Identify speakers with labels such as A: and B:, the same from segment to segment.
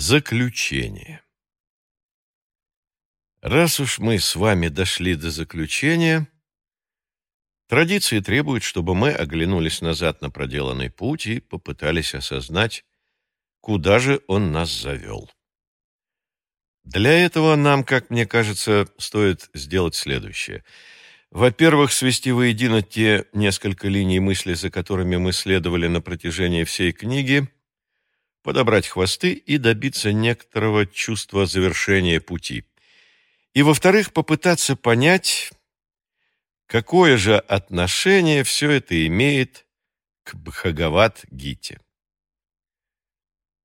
A: Заключение. Раз уж мы с вами дошли до заключения, традиции требуют, чтобы мы оглянулись назад на проделанный путь и попытались осознать, куда же он нас завел. Для этого нам, как мне кажется, стоит сделать следующее. Во-первых, свести воедино те несколько линий мысли, за которыми мы следовали на протяжении всей книги – подобрать хвосты и добиться некоторого чувства завершения пути. И, во-вторых, попытаться понять, какое же отношение все это имеет к Бхагават-гите.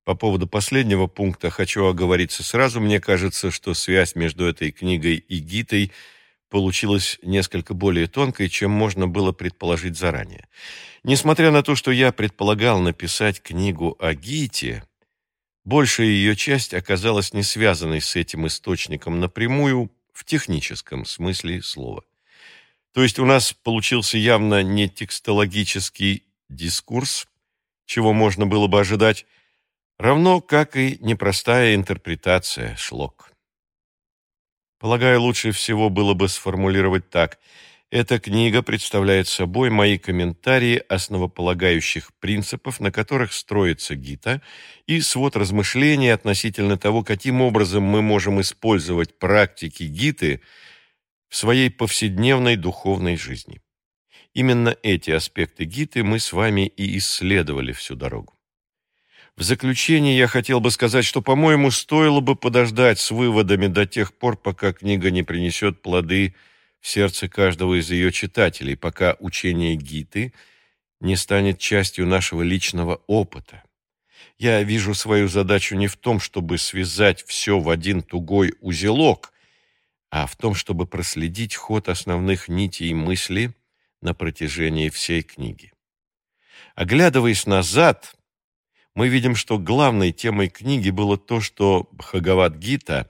A: По поводу последнего пункта хочу оговориться сразу. Мне кажется, что связь между этой книгой и Гитой получилась несколько более тонкой, чем можно было предположить заранее. Несмотря на то, что я предполагал написать книгу о Гите, большая ее часть оказалась не связанной с этим источником напрямую в техническом смысле слова. То есть у нас получился явно не текстологический дискурс, чего можно было бы ожидать, равно как и непростая интерпретация шлок. Полагаю, лучше всего было бы сформулировать так – эта книга представляет собой мои комментарии основополагающих принципов, на которых строится Гита, и свод размышлений относительно того, каким образом мы можем использовать практики Гиты в своей повседневной духовной жизни. Именно эти аспекты Гиты мы с вами и исследовали всю дорогу. В заключение я хотел бы сказать, что, по-моему, стоило бы подождать с выводами до тех пор, пока книга не принесет плоды – в сердце каждого из ее читателей, пока учение Гиты не станет частью нашего личного опыта. Я вижу свою задачу не в том, чтобы связать все в один тугой узелок, а в том, чтобы проследить ход основных нитей мысли на протяжении всей книги. Оглядываясь назад, мы видим, что главной темой книги было то, что Бхагавад-гита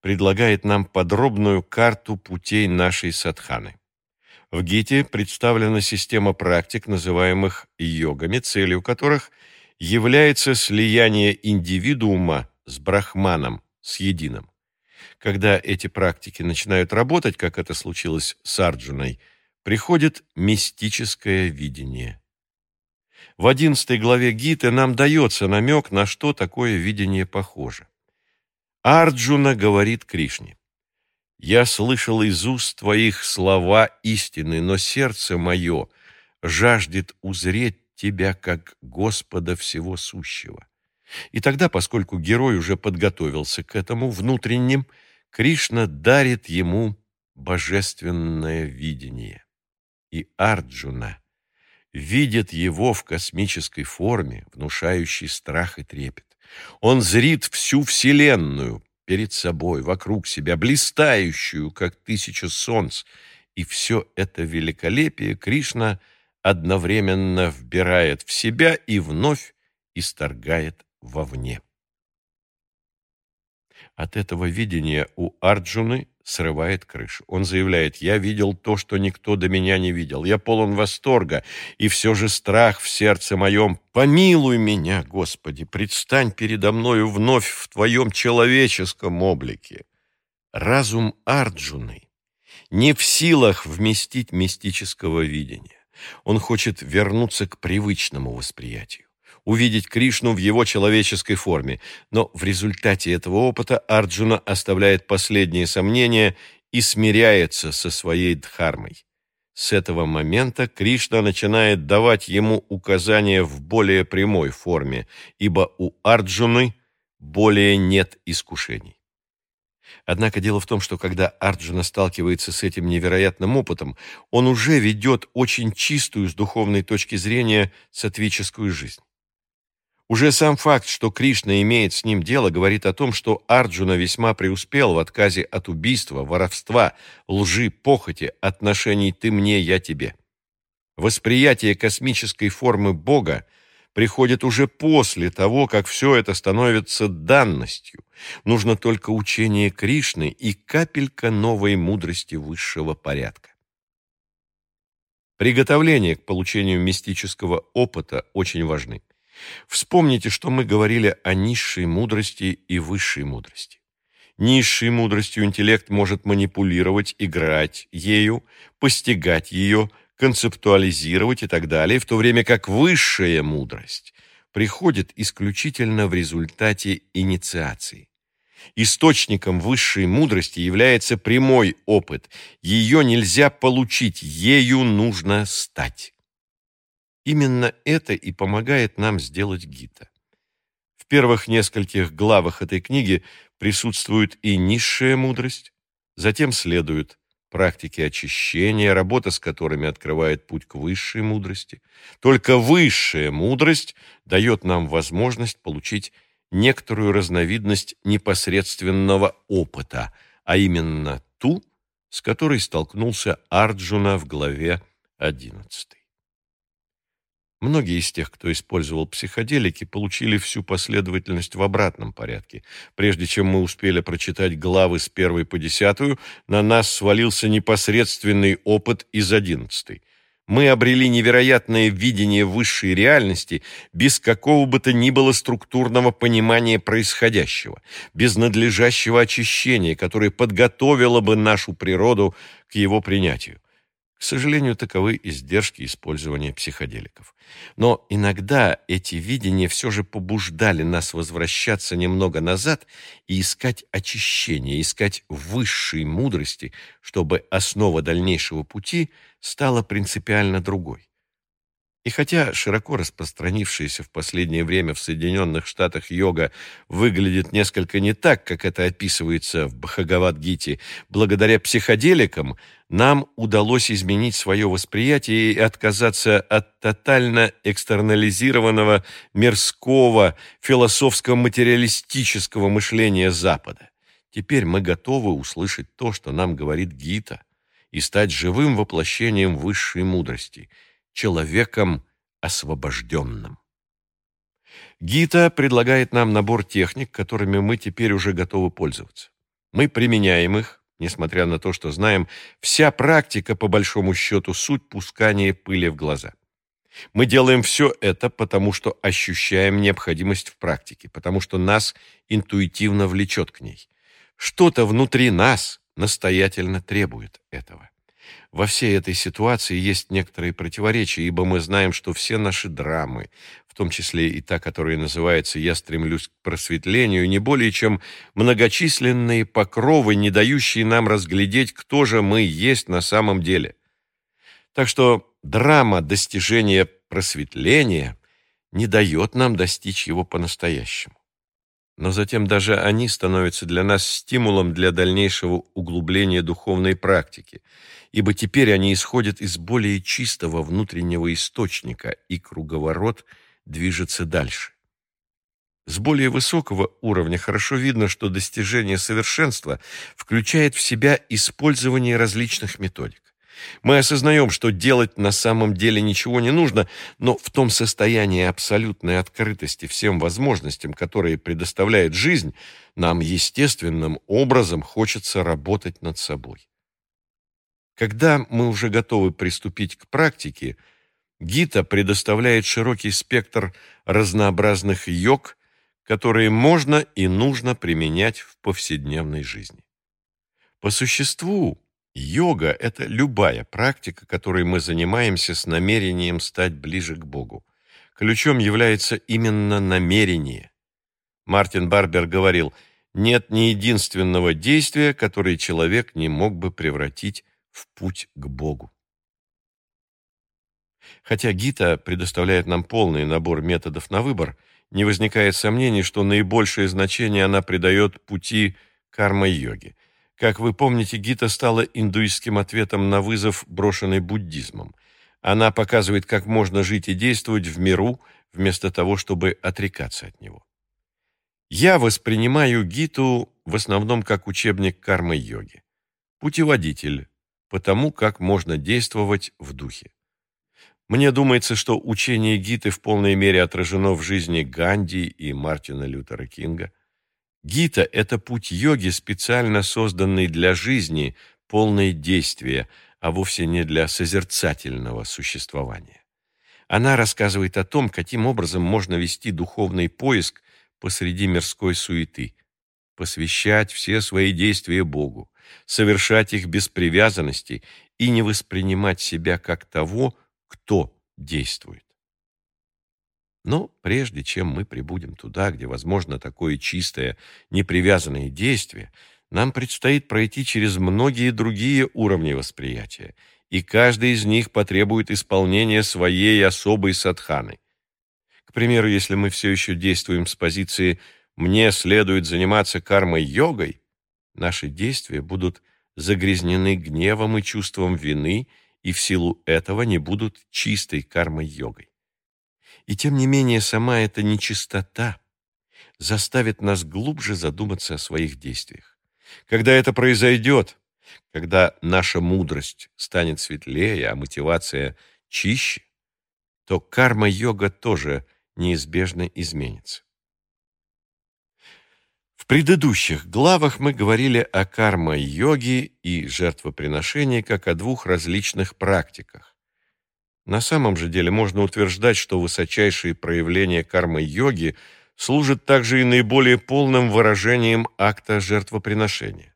A: предлагает нам подробную карту путей нашей садханы. В Гите представлена система практик, называемых йогами, целью которых является слияние индивидуума с брахманом, с единым. Когда эти практики начинают работать, как это случилось с Арджуной, приходит мистическое видение. В одиннадцатой главе Гиты нам дается намек, на что такое видение похоже. Арджуна говорит Кришне, «Я слышал из уст твоих слова истины, но сердце мое жаждет узреть тебя как Господа всего сущего». И тогда, поскольку герой уже подготовился к этому внутренним, Кришна дарит ему божественное видение. И Арджуна видит его в космической форме, внушающей страх и трепет. Он зрит всю Вселенную перед собой, вокруг себя, блистающую, как тысяча солнц, и все это великолепие Кришна одновременно вбирает в себя и вновь исторгает вовне. От этого видения у Арджуны срывает крышу. Он заявляет, я видел то, что никто до меня не видел. Я полон восторга, и все же страх в сердце моем. Помилуй меня, Господи, предстань передо мною вновь в Твоем человеческом облике. Разум Арджуны не в силах вместить мистического видения. Он хочет вернуться к привычному восприятию увидеть Кришну в его человеческой форме, но в результате этого опыта Арджуна оставляет последние сомнения и смиряется со своей дхармой. С этого момента Кришна начинает давать ему указания в более прямой форме, ибо у Арджуны более нет искушений. Однако дело в том, что когда Арджуна сталкивается с этим невероятным опытом, он уже ведет очень чистую с духовной точки зрения сатвическую жизнь. Уже сам факт, что Кришна имеет с ним дело, говорит о том, что Арджуна весьма преуспел в отказе от убийства, воровства, лжи, похоти, отношений «ты мне, я тебе». Восприятие космической формы Бога приходит уже после того, как все это становится данностью. Нужно только учение Кришны и капелька новой мудрости высшего порядка. Приготовление к получению мистического опыта очень важны. Вспомните, что мы говорили о низшей мудрости и высшей мудрости. Низшей мудростью интеллект может манипулировать, играть ею, постигать ее, концептуализировать и так далее, в то время как высшая мудрость приходит исключительно в результате инициации. Источником высшей мудрости является прямой опыт. Ее нельзя получить, ею нужно стать. Именно это и помогает нам сделать Гита. В первых нескольких главах этой книги присутствует и низшая мудрость, затем следуют практики очищения, работа с которыми открывает путь к высшей мудрости. Только высшая мудрость дает нам возможность получить некоторую разновидность непосредственного опыта, а именно ту, с которой столкнулся Арджуна в главе 11. Многие из тех, кто использовал психоделики, получили всю последовательность в обратном порядке. Прежде чем мы успели прочитать главы с первой по десятую, на нас свалился непосредственный опыт из одиннадцатой. Мы обрели невероятное видение высшей реальности без какого бы то ни было структурного понимания происходящего, без надлежащего очищения, которое подготовило бы нашу природу к его принятию. Сожалению, таковы издержки использования психоделиков. Но иногда эти видения все же побуждали нас возвращаться немного назад и искать очищение, искать высшей мудрости, чтобы основа дальнейшего пути стала принципиально другой. И хотя широко распространившаяся в последнее время в Соединенных Штатах йога выглядит несколько не так, как это описывается в Бхагавад-гите, благодаря психоделикам нам удалось изменить свое восприятие и отказаться от тотально экстернализированного, мирского, философско-материалистического мышления Запада. Теперь мы готовы услышать то, что нам говорит Гита, и стать живым воплощением высшей мудрости – человеком освобожденным. Гита предлагает нам набор техник, которыми мы теперь уже готовы пользоваться. Мы применяем их, несмотря на то, что знаем, вся практика, по большому счету, суть пускания пыли в глаза. Мы делаем все это, потому что ощущаем необходимость в практике, потому что нас интуитивно влечет к ней. Что-то внутри нас настоятельно требует этого. Во всей этой ситуации есть некоторые противоречия, ибо мы знаем, что все наши драмы, в том числе и та, которая называется «Я стремлюсь к просветлению», не более чем многочисленные покровы, не дающие нам разглядеть, кто же мы есть на самом деле. Так что драма достижения просветления не дает нам достичь его по-настоящему. Но затем даже они становятся для нас стимулом для дальнейшего углубления духовной практики, ибо теперь они исходят из более чистого внутреннего источника, и круговорот движется дальше. С более высокого уровня хорошо видно, что достижение совершенства включает в себя использование различных методик. Мы осознаем, что делать на самом деле ничего не нужно, но в том состоянии абсолютной открытости всем возможностям, которые предоставляет жизнь, нам естественным образом хочется работать над собой. Когда мы уже готовы приступить к практике, Гита предоставляет широкий спектр разнообразных йог, которые можно и нужно применять в повседневной жизни. По существу, Йога – это любая практика, которой мы занимаемся с намерением стать ближе к Богу. Ключом является именно намерение. Мартин Барбер говорил, нет ни единственного действия, которое человек не мог бы превратить в путь к Богу. Хотя Гита предоставляет нам полный набор методов на выбор, не возникает сомнений, что наибольшее значение она придает пути карма-йоги – как вы помните, Гита стала индуистским ответом на вызов, брошенный буддизмом. Она показывает, как можно жить и действовать в миру, вместо того, чтобы отрекаться от него. Я воспринимаю Гиту в основном как учебник кармы-йоги, путеводитель по тому, как можно действовать в духе. Мне думается, что учение Гиты в полной мере отражено в жизни Ганди и Мартина Лютера Кинга – Гита – это путь йоги, специально созданный для жизни, полной действия, а вовсе не для созерцательного существования. Она рассказывает о том, каким образом можно вести духовный поиск посреди мирской суеты, посвящать все свои действия Богу, совершать их без привязанности и не воспринимать себя как того, кто действует. Но прежде чем мы прибудем туда, где возможно такое чистое, непривязанное действие, нам предстоит пройти через многие другие уровни восприятия, и каждый из них потребует исполнения своей особой садханы. К примеру, если мы все еще действуем с позиции «мне следует заниматься кармой-йогой», наши действия будут загрязнены гневом и чувством вины, и в силу этого не будут чистой кармой-йогой. И тем не менее сама эта нечистота заставит нас глубже задуматься о своих действиях. Когда это произойдет, когда наша мудрость станет светлее, а мотивация чище, то карма-йога тоже неизбежно изменится. В предыдущих главах мы говорили о карма-йоге и жертвоприношении как о двух различных практиках. На самом же деле можно утверждать, что высочайшие проявления кармы-йоги служат также и наиболее полным выражением акта жертвоприношения.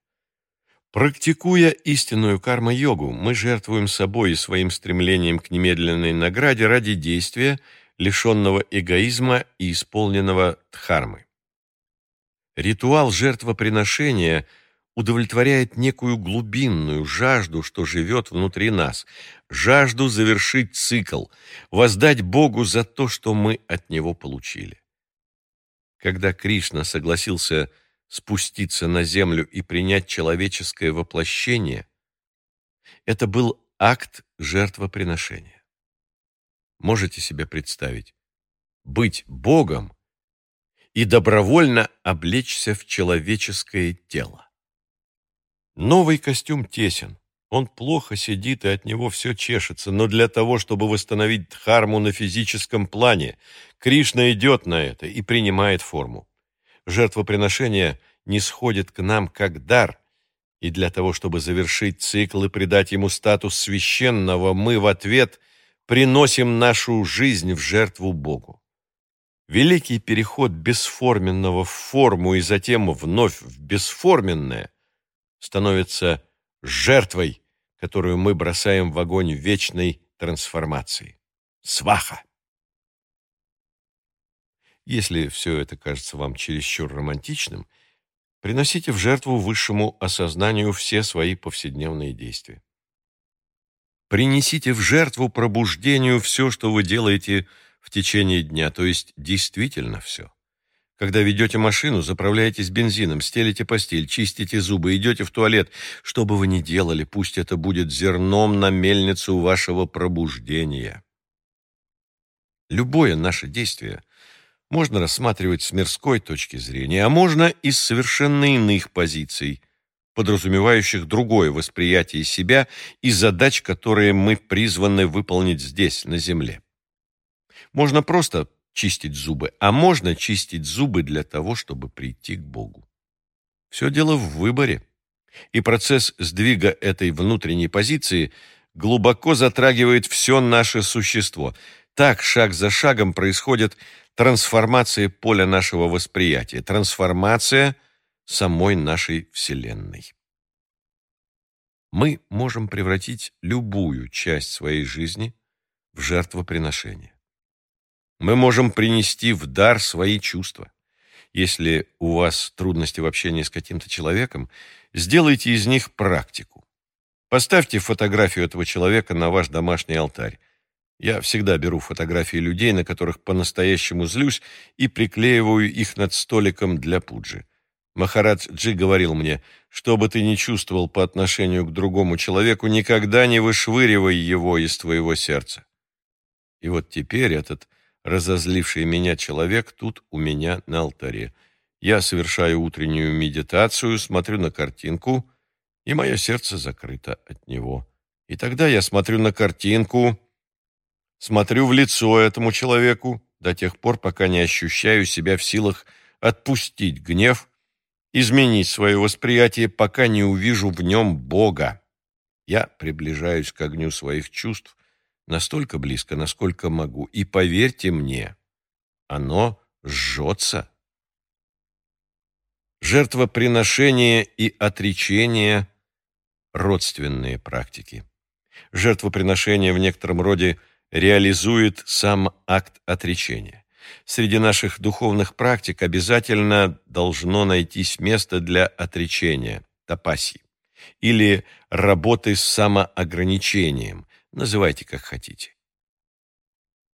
A: Практикуя истинную карма-йогу, мы жертвуем собой и своим стремлением к немедленной награде ради действия, лишенного эгоизма и исполненного дхармы. Ритуал жертвоприношения – удовлетворяет некую глубинную жажду, что живет внутри нас, жажду завершить цикл, воздать Богу за то, что мы от Него получили. Когда Кришна согласился спуститься на землю и принять человеческое воплощение, это был акт жертвоприношения. Можете себе представить? Быть Богом и добровольно облечься в человеческое тело. Новый костюм тесен. Он плохо сидит, и от него все чешется, но для того, чтобы восстановить дхарму на физическом плане, Кришна идет на это и принимает форму. Жертвоприношение не сходит к нам как дар, и для того, чтобы завершить цикл и придать ему статус священного, мы в ответ приносим нашу жизнь в жертву Богу. Великий переход бесформенного в форму и затем вновь в бесформенное – становится жертвой, которую мы бросаем в огонь вечной трансформации. Сваха! Если все это кажется вам чересчур романтичным, приносите в жертву высшему осознанию все свои повседневные действия. Принесите в жертву пробуждению все, что вы делаете в течение дня, то есть действительно все. Когда ведете машину, заправляетесь бензином, стелите постель, чистите зубы, идете в туалет. Что бы вы ни делали, пусть это будет зерном на мельницу вашего пробуждения. Любое наше действие можно рассматривать с мирской точки зрения, а можно и с совершенно иных позиций, подразумевающих другое восприятие себя и задач, которые мы призваны выполнить здесь, на Земле. Можно просто чистить зубы, а можно чистить зубы для того, чтобы прийти к Богу. Все дело в выборе. И процесс сдвига этой внутренней позиции глубоко затрагивает все наше существо. Так, шаг за шагом происходит трансформация поля нашего восприятия, трансформация самой нашей Вселенной. Мы можем превратить любую часть своей жизни в жертвоприношение мы можем принести в дар свои чувства. Если у вас трудности в общении с каким-то человеком, сделайте из них практику. Поставьте фотографию этого человека на ваш домашний алтарь. Я всегда беру фотографии людей, на которых по-настоящему злюсь, и приклеиваю их над столиком для пуджи. Махарадж Джи говорил мне, что бы ты ни чувствовал по отношению к другому человеку, никогда не вышвыривай его из твоего сердца. И вот теперь этот разозливший меня человек тут у меня на алтаре. Я совершаю утреннюю медитацию, смотрю на картинку, и мое сердце закрыто от него. И тогда я смотрю на картинку, смотрю в лицо этому человеку до тех пор, пока не ощущаю себя в силах отпустить гнев, изменить свое восприятие, пока не увижу в нем Бога. Я приближаюсь к огню своих чувств, настолько близко, насколько могу. И поверьте мне, оно жжется. Жертвоприношение и отречение – родственные практики. Жертвоприношение в некотором роде реализует сам акт отречения. Среди наших духовных практик обязательно должно найтись место для отречения, тапаси, или работы с самоограничением, называйте как хотите.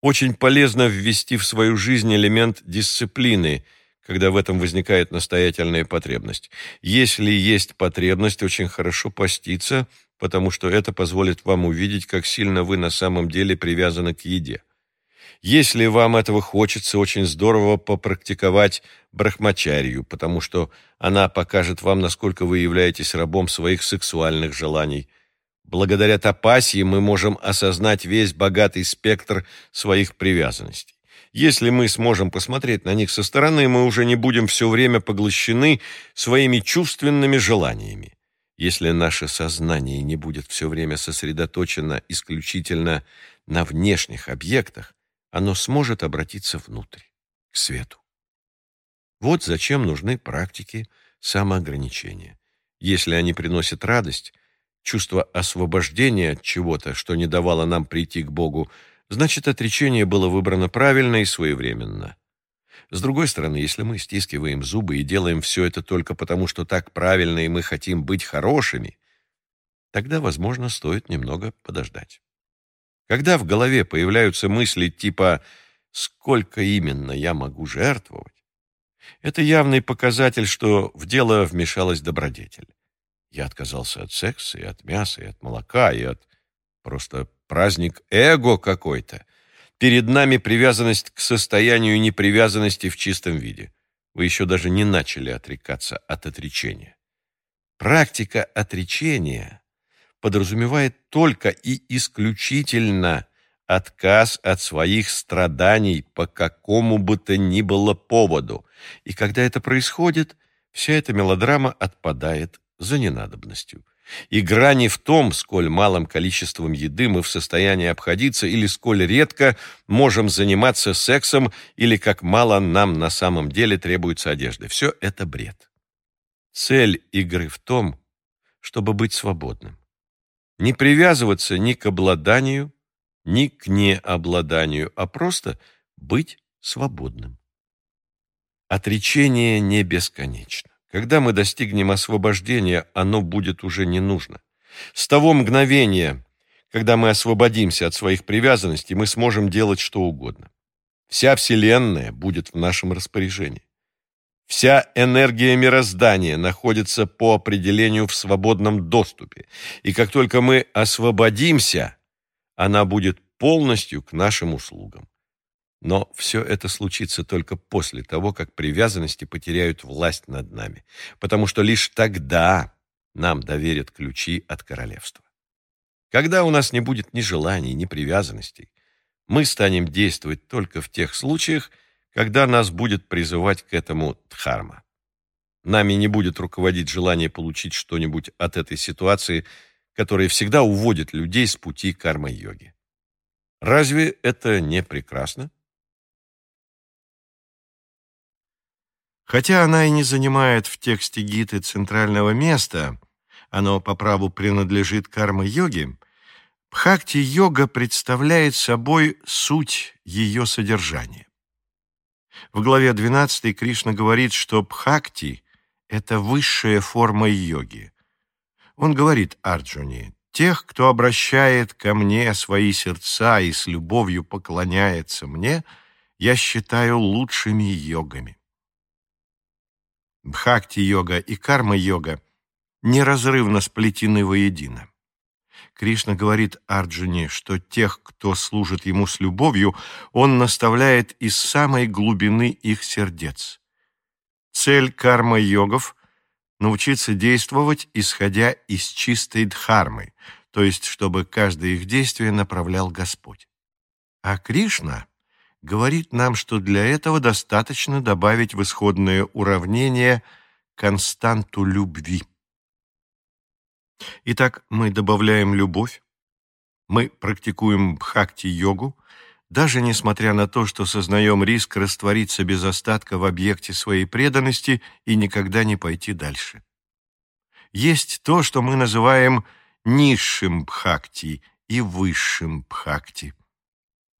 A: Очень полезно ввести в свою жизнь элемент дисциплины, когда в этом возникает настоятельная потребность. Если есть потребность, очень хорошо поститься, потому что это позволит вам увидеть, как сильно вы на самом деле привязаны к еде. Если вам этого хочется, очень здорово попрактиковать брахмачарью, потому что она покажет вам, насколько вы являетесь рабом своих сексуальных желаний. Благодаря тапасии мы можем осознать весь богатый спектр своих привязанностей. Если мы сможем посмотреть на них со стороны, мы уже не будем все время поглощены своими чувственными желаниями. Если наше сознание не будет все время сосредоточено исключительно на внешних объектах, оно сможет обратиться внутрь, к свету. Вот зачем нужны практики самоограничения. Если они приносят радость, чувство освобождения от чего-то, что не давало нам прийти к Богу, значит, отречение было выбрано правильно и своевременно. С другой стороны, если мы стискиваем зубы и делаем все это только потому, что так правильно и мы хотим быть хорошими, тогда, возможно, стоит немного подождать. Когда в голове появляются мысли типа «сколько именно я могу жертвовать?», это явный показатель, что в дело вмешалась добродетель. Я отказался от секса, и от мяса, и от молока, и от... Просто праздник эго какой-то. Перед нами привязанность к состоянию непривязанности в чистом виде. Вы еще даже не начали отрекаться от отречения. Практика отречения подразумевает только и исключительно отказ от своих страданий по какому бы то ни было поводу. И когда это происходит, вся эта мелодрама отпадает за ненадобностью. Игра не в том, сколь малым количеством еды мы в состоянии обходиться или сколь редко можем заниматься сексом или как мало нам на самом деле требуется одежды. Все это бред. Цель игры в том, чтобы быть свободным не привязываться ни к обладанию, ни к необладанию, а просто быть свободным. Отречение не бесконечно. Когда мы достигнем освобождения, оно будет уже не нужно. С того мгновения, когда мы освободимся от своих привязанностей, мы сможем делать что угодно. Вся Вселенная будет в нашем распоряжении. Вся энергия мироздания находится по определению в свободном доступе, и как только мы освободимся, она будет полностью к нашим услугам. Но все это случится только после того, как привязанности потеряют власть над нами, потому что лишь тогда нам доверят ключи от королевства. Когда у нас не будет ни желаний, ни привязанностей, мы станем действовать только в тех случаях, когда нас будет призывать к этому дхарма. Нами не будет руководить желание получить что-нибудь от этой ситуации, которая всегда уводит людей с пути карма-йоги. Разве это не прекрасно? Хотя она и не занимает в тексте Гиты центрального места, оно по праву принадлежит карма-йоге, Бхакти-йога представляет собой суть ее содержания. В главе 12 Кришна говорит, что бхакти – это высшая форма йоги. Он говорит Арджуне, «Тех, кто обращает ко мне свои сердца и с любовью поклоняется мне, я считаю лучшими йогами». Бхакти-йога и карма-йога неразрывно сплетены воедино. Кришна говорит Арджуне, что тех, кто служит ему с любовью, он наставляет из самой глубины их сердец. Цель карма-йогов – научиться действовать, исходя из чистой дхармы, то есть чтобы каждое их действие направлял Господь. А Кришна говорит нам, что для этого достаточно добавить в исходное уравнение константу любви. Итак, мы добавляем любовь, Мы практикуем бхакти-йогу, даже несмотря на то, что сознаем риск раствориться без остатка в объекте своей преданности и никогда не пойти дальше. Есть то, что мы называем низшим бхакти и высшим бхакти.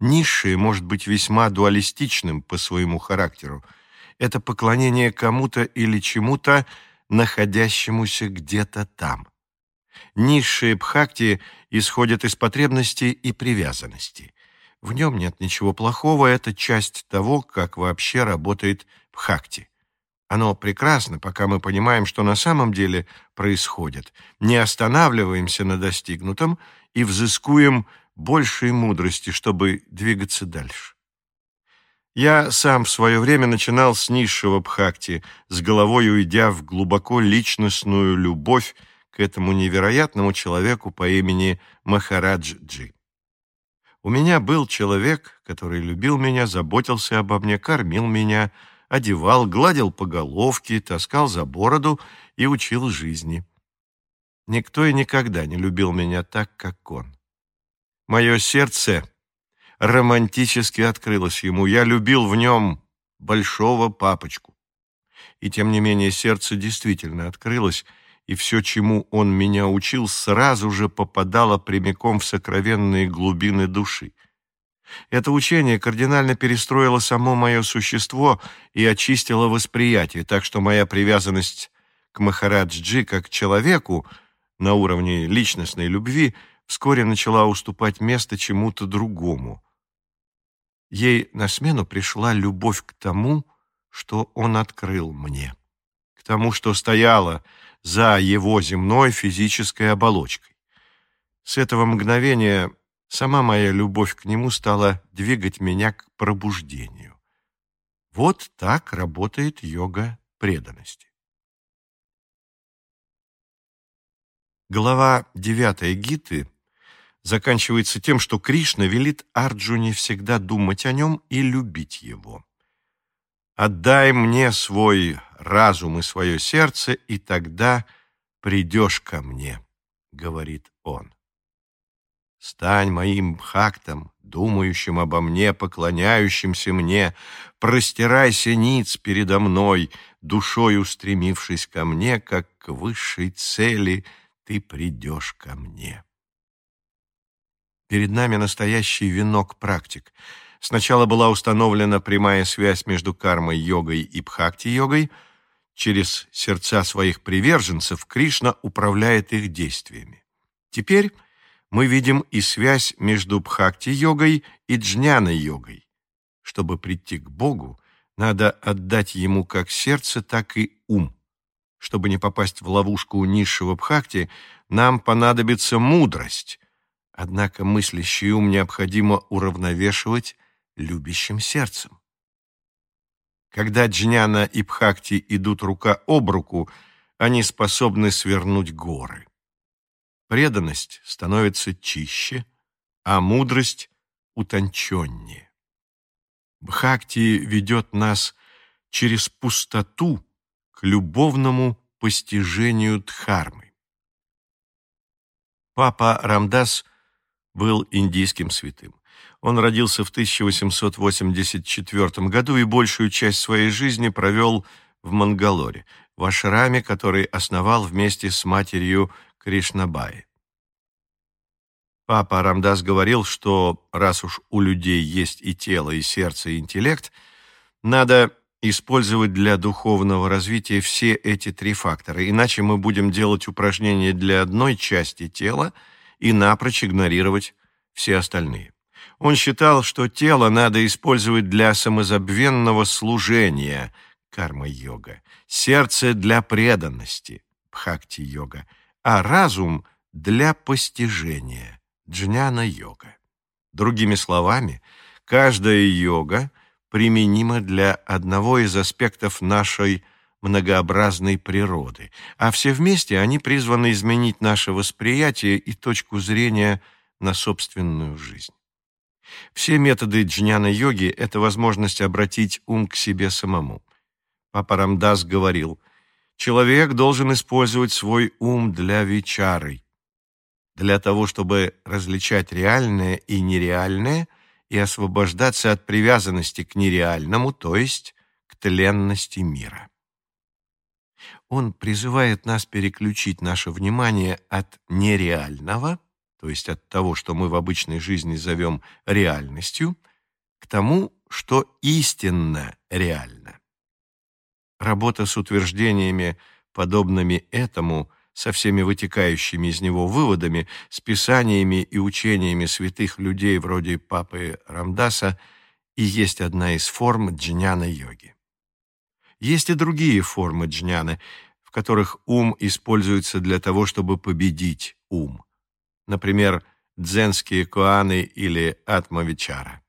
A: Низшее может быть весьма дуалистичным по своему характеру. Это поклонение кому-то или чему-то, находящемуся где-то там. Низшие бхакти исходят из потребности и привязанности. В нем нет ничего плохого, это часть того, как вообще работает бхакти. Оно прекрасно, пока мы понимаем, что на самом деле происходит. Не останавливаемся на достигнутом и взыскуем большей мудрости, чтобы двигаться дальше. Я сам в свое время начинал с низшего бхакти, с головой уйдя в глубоко личностную любовь к этому невероятному человеку по имени Махарадж Джи. У меня был человек, который любил меня, заботился обо мне, кормил меня, одевал, гладил по головке, таскал за бороду и учил жизни. Никто и никогда не любил меня так, как он. Мое сердце романтически открылось ему. Я любил в нем большого папочку. И тем не менее сердце действительно открылось, и все, чему он меня учил, сразу же попадало прямиком в сокровенные глубины души. Это учение кардинально перестроило само мое существо и очистило восприятие, так что моя привязанность к Махараджи как к человеку на уровне личностной любви вскоре начала уступать место чему-то другому. Ей на смену пришла любовь к тому, что он открыл мне, к тому, что стояло за его земной физической оболочкой. С этого мгновения сама моя любовь к нему стала двигать меня к пробуждению. Вот так работает йога преданности. Глава 9 Гиты заканчивается тем, что Кришна велит Арджуне всегда думать о нем и любить его. Отдай мне свой разум и свое сердце, и тогда придешь ко мне, — говорит он. Стань моим бхактом, думающим обо мне, поклоняющимся мне, простирайся ниц передо мной, душой устремившись ко мне, как к высшей цели ты придешь ко мне. Перед нами настоящий венок практик — Сначала была установлена прямая связь между кармой-йогой и бхакти-йогой. Через сердца своих приверженцев Кришна управляет их действиями. Теперь мы видим и связь между бхакти-йогой и джняна-йогой. Чтобы прийти к Богу, надо отдать Ему как сердце, так и ум. Чтобы не попасть в ловушку низшего бхакти, нам понадобится мудрость. Однако мыслящий ум необходимо уравновешивать любящим сердцем. Когда Джняна и Бхакти идут рука об руку, они способны свернуть горы. Преданность становится чище, а мудрость утонченнее. Бхакти ведет нас через пустоту к любовному постижению Дхармы. Папа Рамдас был индийским святым. Он родился в 1884 году и большую часть своей жизни провел в Мангалоре, в ашраме, который основал вместе с матерью Кришнабаи. Папа Рамдас говорил, что раз уж у людей есть и тело, и сердце, и интеллект, надо использовать для духовного развития все эти три фактора, иначе мы будем делать упражнения для одной части тела и напрочь игнорировать все остальные. Он считал, что тело надо использовать для самозабвенного служения, карма-йога, сердце для преданности, бхакти-йога, а разум для постижения, джняна-йога. Другими словами, каждая йога применима для одного из аспектов нашей многообразной природы, а все вместе они призваны изменить наше восприятие и точку зрения на собственную жизнь. Все методы джняна-йоги — это возможность обратить ум к себе самому. Папа Рамдас говорил, человек должен использовать свой ум для вечары. для того, чтобы различать реальное и нереальное и освобождаться от привязанности к нереальному, то есть к тленности мира. Он призывает нас переключить наше внимание от нереального, то есть от того, что мы в обычной жизни зовем реальностью, к тому, что истинно реально. Работа с утверждениями, подобными этому, со всеми вытекающими из него выводами, с писаниями и учениями святых людей вроде папы Рамдаса и есть одна из форм джняна-йоги. Есть и другие формы джняны, которых ум используется для того, чтобы победить ум. Например, дзенские куаны или атмавичара.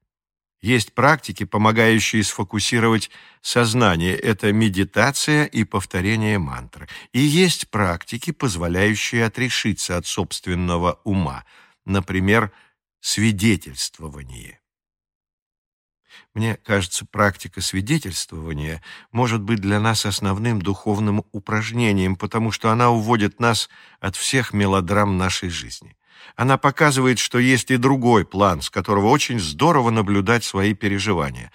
A: Есть практики, помогающие сфокусировать сознание. Это медитация и повторение мантры. И есть практики, позволяющие отрешиться от собственного ума. Например, свидетельствование. Мне кажется, практика свидетельствования может быть для нас основным духовным упражнением, потому что она уводит нас от всех мелодрам нашей жизни. Она показывает, что есть и другой план, с которого очень здорово наблюдать свои переживания.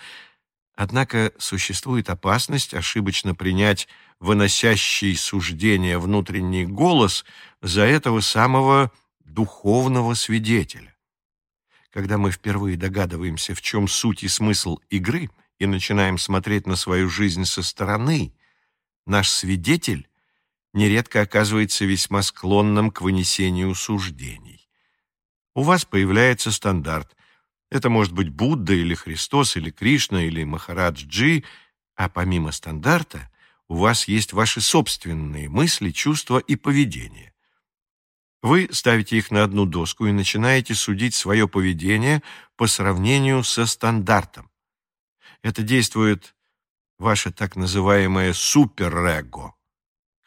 A: Однако существует опасность ошибочно принять выносящий суждение внутренний голос за этого самого духовного свидетеля. Когда мы впервые догадываемся, в чем суть и смысл игры, и начинаем смотреть на свою жизнь со стороны, наш свидетель нередко оказывается весьма склонным к вынесению суждений. У вас появляется стандарт. Это может быть Будда или Христос, или Кришна, или Махарадж-джи, а помимо стандарта у вас есть ваши собственные мысли, чувства и поведение. Вы ставите их на одну доску и начинаете судить свое поведение по сравнению со стандартом. Это действует ваше так называемое суперэго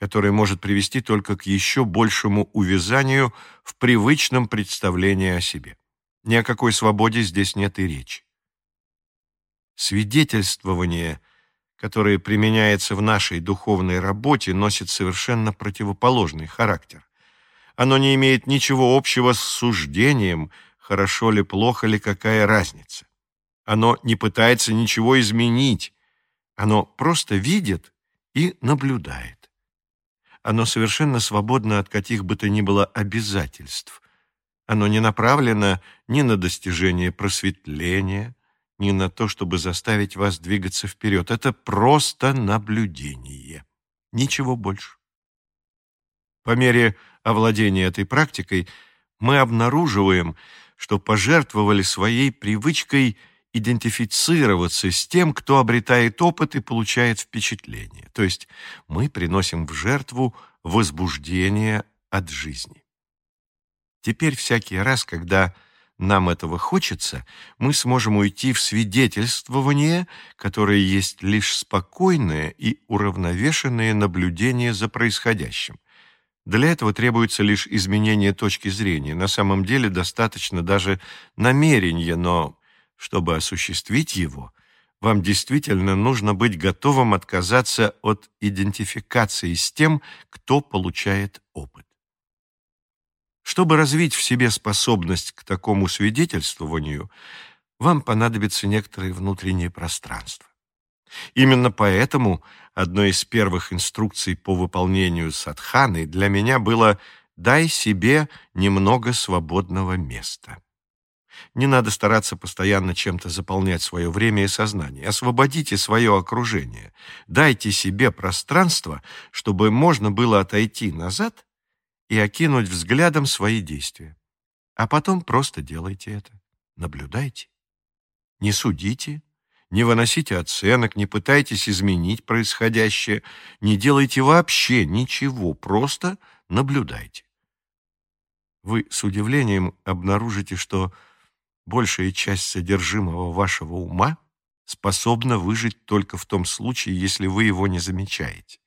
A: которое может привести только к еще большему увязанию в привычном представлении о себе. Ни о какой свободе здесь нет и речи. Свидетельствование, которое применяется в нашей духовной работе, носит совершенно противоположный характер. Оно не имеет ничего общего с суждением, хорошо ли, плохо ли, какая разница. Оно не пытается ничего изменить, оно просто видит и наблюдает. Оно совершенно свободно от каких бы то ни было обязательств. Оно не направлено ни на достижение просветления, ни на то, чтобы заставить вас двигаться вперед. Это просто наблюдение. Ничего больше. По мере овладения этой практикой мы обнаруживаем, что пожертвовали своей привычкой – идентифицироваться с тем, кто обретает опыт и получает впечатление. То есть мы приносим в жертву возбуждение от жизни. Теперь всякий раз, когда нам этого хочется, мы сможем уйти в свидетельствование, которое есть лишь спокойное и уравновешенное наблюдение за происходящим. Для этого требуется лишь изменение точки зрения. На самом деле достаточно даже намерения, но чтобы осуществить его, вам действительно нужно быть готовым отказаться от идентификации с тем, кто получает опыт. Чтобы развить в себе способность к такому свидетельствованию, вам понадобится некоторое внутреннее пространство. Именно поэтому одной из первых инструкций по выполнению садханы для меня было «дай себе немного свободного места». Не надо стараться постоянно чем-то заполнять свое время и сознание. Освободите свое окружение. Дайте себе пространство, чтобы можно было отойти назад и окинуть взглядом свои действия. А потом просто делайте это. Наблюдайте. Не судите, не выносите оценок, не пытайтесь изменить происходящее, не делайте вообще ничего, просто наблюдайте. Вы с удивлением обнаружите, что большая часть содержимого вашего ума способна выжить только в том случае, если вы его не замечаете.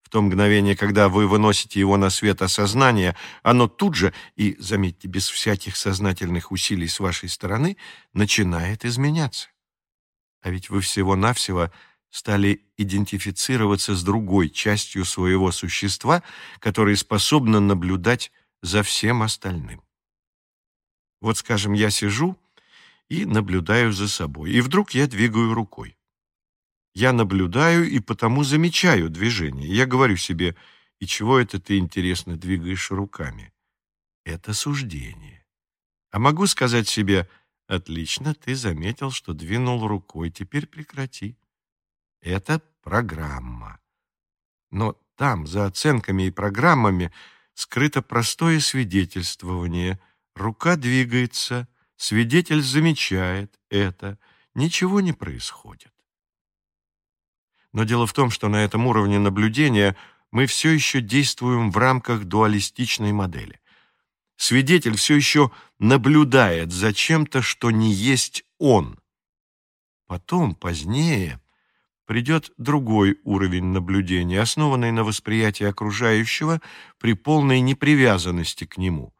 A: В то мгновение, когда вы выносите его на свет осознания, оно тут же, и, заметьте, без всяких сознательных усилий с вашей стороны, начинает изменяться. А ведь вы всего-навсего стали идентифицироваться с другой частью своего существа, которая способна наблюдать за всем остальным. Вот, скажем, я сижу и наблюдаю за собой, и вдруг я двигаю рукой. Я наблюдаю и потому замечаю движение. Я говорю себе, и чего это ты, интересно, двигаешь руками? Это суждение. А могу сказать себе, отлично, ты заметил, что двинул рукой, теперь прекрати. Это программа. Но там, за оценками и программами, скрыто простое свидетельствование. Рука двигается, свидетель замечает это, ничего не происходит. Но дело в том, что на этом уровне наблюдения мы все еще действуем в рамках дуалистичной модели. Свидетель все еще наблюдает за чем-то, что не есть он. Потом, позднее, придет другой уровень наблюдения, основанный на восприятии окружающего при полной непривязанности к нему.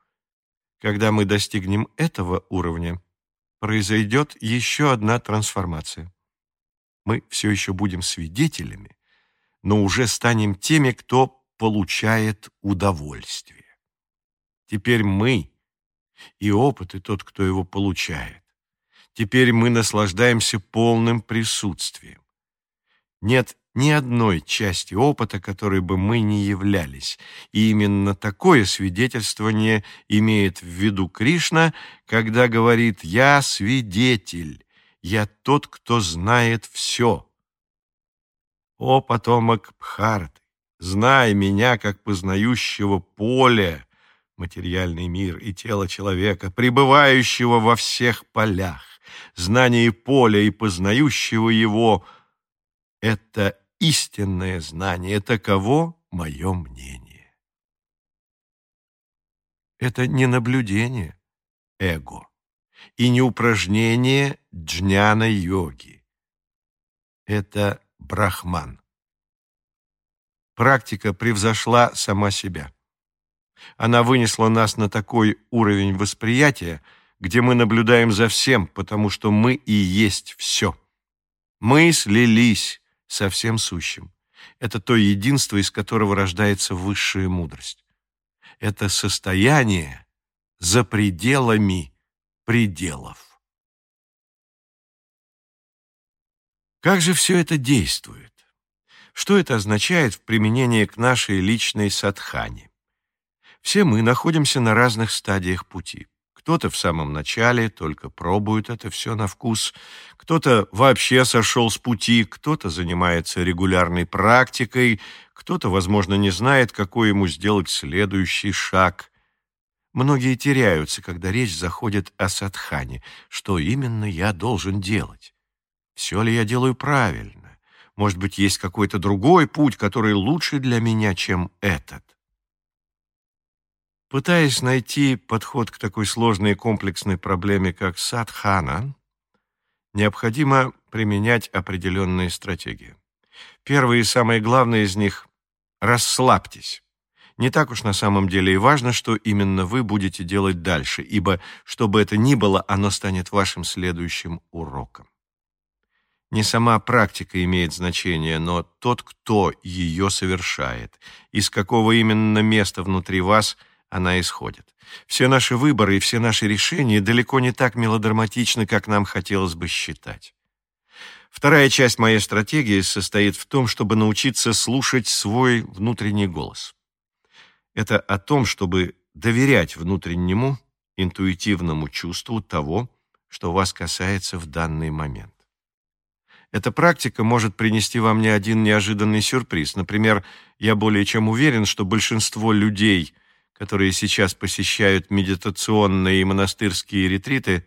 A: Когда мы достигнем этого уровня, произойдет еще одна трансформация. Мы все еще будем свидетелями, но уже станем теми, кто получает удовольствие. Теперь мы и опыт, и тот, кто его получает. Теперь мы наслаждаемся полным присутствием. Нет ни одной части опыта, которой бы мы не являлись. И именно такое свидетельствование имеет в виду Кришна, когда говорит «Я свидетель, я тот, кто знает все». О, потомок Бхарты, знай меня, как познающего поле, материальный мир и тело человека, пребывающего во всех полях, знание поля и познающего его — это истинное знание, таково мое мнение. Это не наблюдение, эго, и не упражнение джняна-йоги. Это брахман. Практика превзошла сама себя. Она вынесла нас на такой уровень восприятия, где мы наблюдаем за всем, потому что мы и есть все. Мы слились со всем сущим. Это то единство, из которого рождается высшая мудрость. Это состояние за пределами пределов. Как же все это действует? Что это означает в применении к нашей личной садхане? Все мы находимся на разных стадиях пути. Кто-то в самом начале только пробует это все на вкус, кто-то вообще сошел с пути, кто-то занимается регулярной практикой, кто-то, возможно, не знает, какой ему сделать следующий шаг. Многие теряются, когда речь заходит о садхане. Что именно я должен делать? Все ли я делаю правильно? Может быть, есть какой-то другой путь, который лучше для меня, чем этот? Пытаясь найти подход к такой сложной и комплексной проблеме, как садхана, необходимо применять определенные стратегии. Первое и самое главное из них – расслабьтесь. Не так уж на самом деле и важно, что именно вы будете делать дальше, ибо, что бы это ни было, оно станет вашим следующим уроком. Не сама практика имеет значение, но тот, кто ее совершает, из какого именно места внутри вас – она исходит. Все наши выборы и все наши решения далеко не так мелодраматичны, как нам хотелось бы считать. Вторая часть моей стратегии состоит в том, чтобы научиться слушать свой внутренний голос. Это о том, чтобы доверять внутреннему, интуитивному чувству того, что вас касается в данный момент. Эта практика может принести вам не один неожиданный сюрприз. Например, я более чем уверен, что большинство людей – которые сейчас посещают медитационные и монастырские ретриты,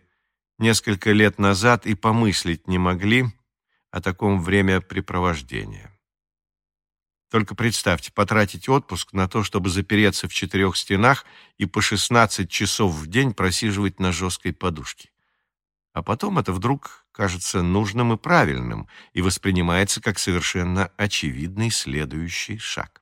A: несколько лет назад и помыслить не могли о таком времяпрепровождении. Только представьте, потратить отпуск на то, чтобы запереться в четырех стенах и по 16 часов в день просиживать на жесткой подушке. А потом это вдруг кажется нужным и правильным и воспринимается как совершенно очевидный следующий шаг.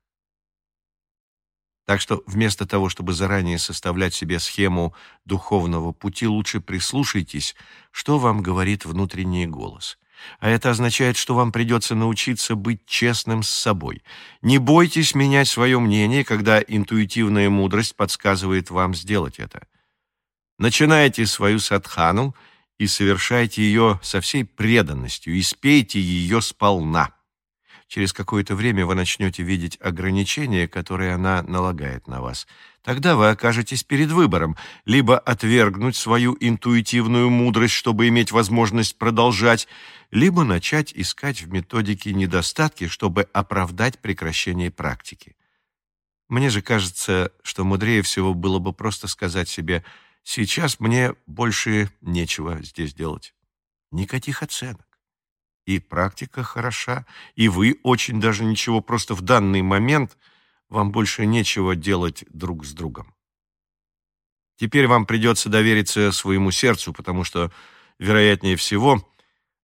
A: Так что вместо того, чтобы заранее составлять себе схему духовного пути, лучше прислушайтесь, что вам говорит внутренний голос. А это означает, что вам придется научиться быть честным с собой. Не бойтесь менять свое мнение, когда интуитивная мудрость подсказывает вам сделать это. Начинайте свою садхану и совершайте ее со всей преданностью, и спейте ее сполна. Через какое-то время вы начнете видеть ограничения, которые она налагает на вас. Тогда вы окажетесь перед выбором либо отвергнуть свою интуитивную мудрость, чтобы иметь возможность продолжать, либо начать искать в методике недостатки, чтобы оправдать прекращение практики. Мне же кажется, что мудрее всего было бы просто сказать себе «сейчас мне больше нечего здесь делать». Никаких оценок и практика хороша, и вы очень даже ничего, просто в данный момент вам больше нечего делать друг с другом. Теперь вам придется довериться своему сердцу, потому что, вероятнее всего,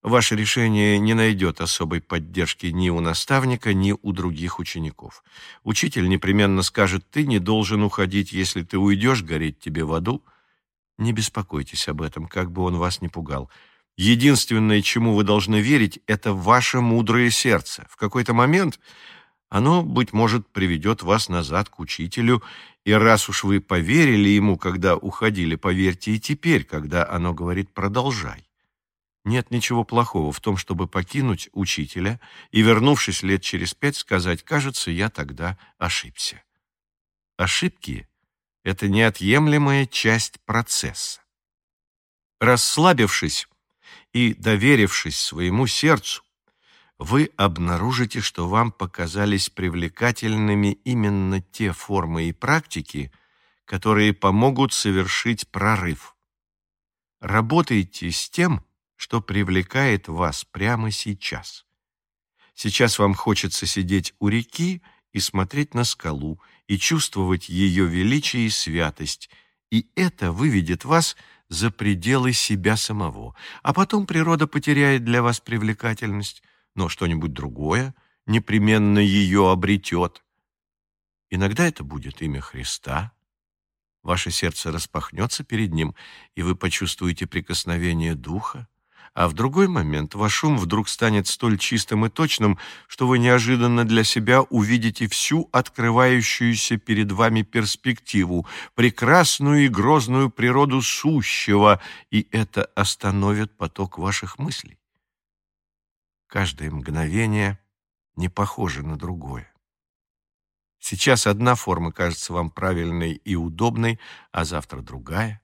A: ваше решение не найдет особой поддержки ни у наставника, ни у других учеников. Учитель непременно скажет, ты не должен уходить, если ты уйдешь, гореть тебе в аду. Не беспокойтесь об этом, как бы он вас не пугал. Единственное, чему вы должны верить, это ваше мудрое сердце. В какой-то момент оно, быть может, приведет вас назад к учителю, и раз уж вы поверили ему, когда уходили, поверьте и теперь, когда оно говорит «продолжай». Нет ничего плохого в том, чтобы покинуть учителя и, вернувшись лет через пять, сказать «кажется, я тогда ошибся». Ошибки — это неотъемлемая часть процесса. Расслабившись, и доверившись своему сердцу, вы обнаружите, что вам показались привлекательными именно те формы и практики, которые помогут совершить прорыв. Работайте с тем, что привлекает вас прямо сейчас. Сейчас вам хочется сидеть у реки и смотреть на скалу, и чувствовать ее величие и святость, и это выведет вас за пределы себя самого, а потом природа потеряет для вас привлекательность, но что-нибудь другое непременно ее обретет. Иногда это будет имя Христа. Ваше сердце распахнется перед ним, и вы почувствуете прикосновение Духа, а в другой момент ваш ум вдруг станет столь чистым и точным, что вы неожиданно для себя увидите всю открывающуюся перед вами перспективу, прекрасную и грозную природу сущего, и это остановит поток ваших мыслей. Каждое мгновение не похоже на другое. Сейчас одна форма кажется вам правильной и удобной, а завтра другая.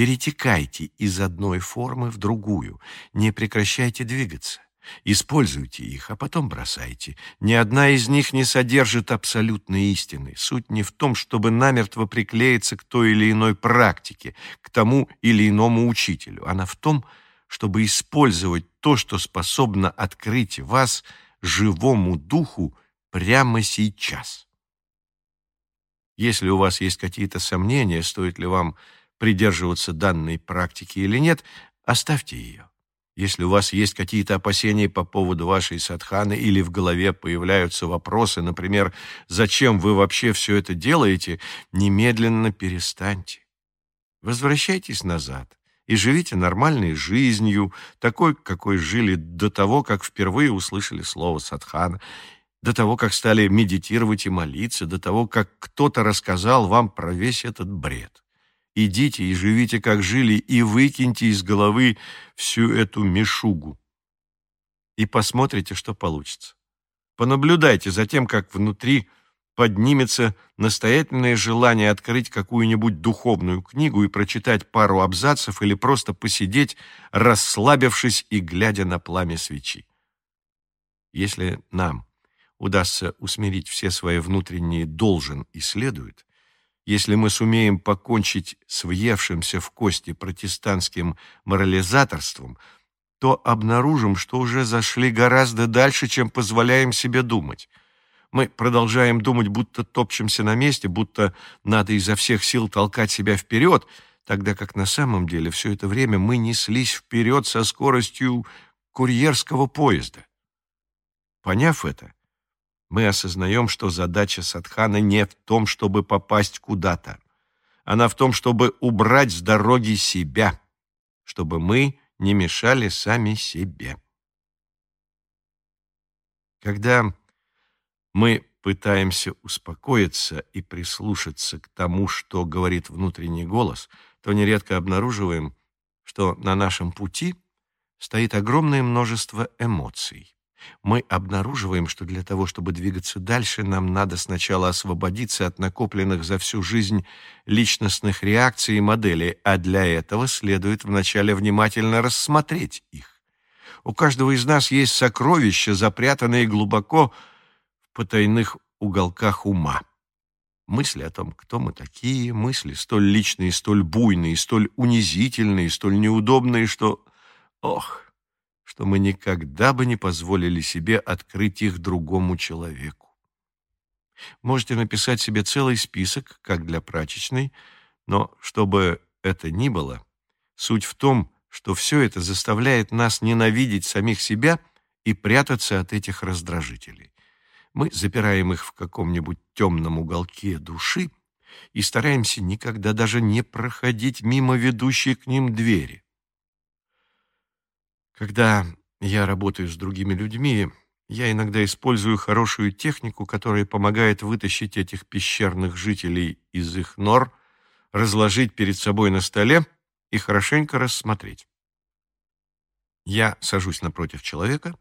A: Перетекайте из одной формы в другую, не прекращайте двигаться. Используйте их, а потом бросайте. Ни одна из них не содержит абсолютной истины. Суть не в том, чтобы намертво приклеиться к той или иной практике, к тому или иному учителю. Она в том, чтобы использовать то, что способно открыть вас живому духу прямо сейчас. Если у вас есть какие-то сомнения, стоит ли вам придерживаться данной практики или нет, оставьте ее. Если у вас есть какие-то опасения по поводу вашей садханы или в голове появляются вопросы, например, зачем вы вообще все это делаете, немедленно перестаньте. Возвращайтесь назад и живите нормальной жизнью, такой, какой жили до того, как впервые услышали слово садхана, до того, как стали медитировать и молиться, до того, как кто-то рассказал вам про весь этот бред. Идите и живите, как жили, и выкиньте из головы всю эту мешугу. И посмотрите, что получится. Понаблюдайте за тем, как внутри поднимется настоятельное желание открыть какую-нибудь духовную книгу и прочитать пару абзацев или просто посидеть, расслабившись и глядя на пламя свечи. Если нам удастся усмирить все свои внутренние «должен» и «следует», если мы сумеем покончить с въевшимся в кости протестантским морализаторством, то обнаружим, что уже зашли гораздо дальше, чем позволяем себе думать. Мы продолжаем думать, будто топчемся на месте, будто надо изо всех сил толкать себя вперед, тогда как на самом деле все это время мы неслись вперед со скоростью курьерского поезда. Поняв это, мы осознаем, что задача садхана не в том, чтобы попасть куда-то. Она в том, чтобы убрать с дороги себя, чтобы мы не мешали сами себе. Когда мы пытаемся успокоиться и прислушаться к тому, что говорит внутренний голос, то нередко обнаруживаем, что на нашем пути стоит огромное множество эмоций. Мы обнаруживаем, что для того, чтобы двигаться дальше, нам надо сначала освободиться от накопленных за всю жизнь личностных реакций и моделей, а для этого следует вначале внимательно рассмотреть их. У каждого из нас есть сокровища, запрятанные глубоко в потайных уголках ума. Мысли о том, кто мы такие, мысли столь личные, столь буйные, столь унизительные, столь неудобные, что... Ох, что мы никогда бы не позволили себе открыть их другому человеку. Можете написать себе целый список, как для прачечной, но чтобы это ни было, суть в том, что все это заставляет нас ненавидеть самих себя и прятаться от этих раздражителей. Мы запираем их в каком-нибудь темном уголке души и стараемся никогда даже не проходить мимо ведущей к ним двери. Когда я работаю с другими людьми, я иногда использую хорошую технику, которая помогает вытащить этих пещерных жителей из их нор, разложить перед собой на столе и хорошенько рассмотреть. Я сажусь напротив человека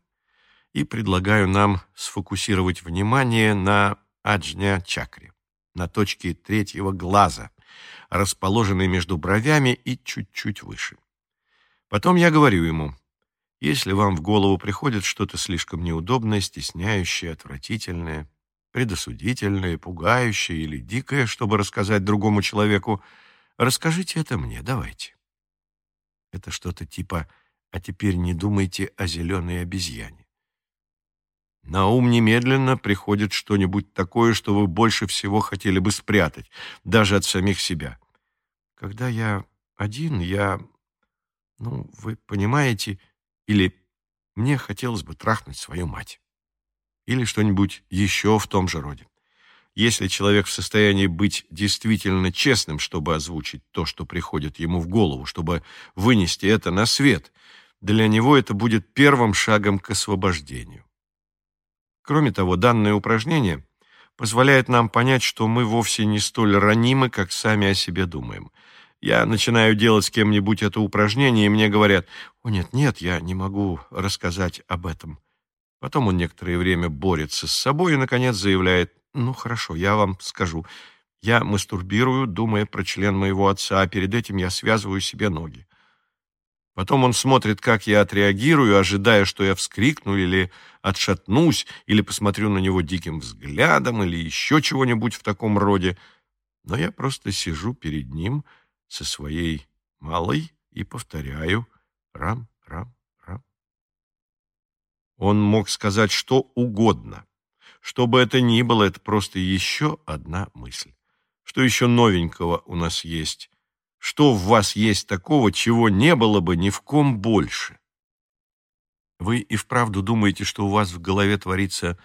A: и предлагаю нам сфокусировать внимание на аджня-чакре, на точке третьего глаза, расположенной между бровями и чуть-чуть выше. Потом я говорю ему, если вам в голову приходит что-то слишком неудобное, стесняющее, отвратительное, предосудительное, пугающее или дикое, чтобы рассказать другому человеку, расскажите это мне, давайте. Это что-то типа «а теперь не думайте о зеленой обезьяне». На ум немедленно приходит что-нибудь такое, что вы больше всего хотели бы спрятать, даже от самих себя. Когда я один, я... Ну, вы понимаете, или «мне хотелось бы трахнуть свою мать». Или что-нибудь еще в том же роде. Если человек в состоянии быть действительно честным, чтобы озвучить то, что приходит ему в голову, чтобы вынести это на свет, для него это будет первым шагом к освобождению. Кроме того, данное упражнение позволяет нам понять, что мы вовсе не столь ранимы, как сами о себе думаем – я начинаю делать с кем-нибудь это упражнение, и мне говорят, «О, нет, нет, я не могу рассказать об этом». Потом он некоторое время борется с собой и, наконец, заявляет, «Ну, хорошо, я вам скажу. Я мастурбирую, думая про член моего отца, а перед этим я связываю себе ноги». Потом он смотрит, как я отреагирую, ожидая, что я вскрикну или отшатнусь, или посмотрю на него диким взглядом, или еще чего-нибудь в таком роде. Но я просто сижу перед ним, — со своей малой и повторяю «рам-рам-рам». Он мог сказать что угодно. Что бы это ни было, это просто еще одна мысль. Что еще новенького у нас есть? Что в вас есть такого, чего не было бы ни в ком больше? Вы и вправду думаете, что у вас в голове творится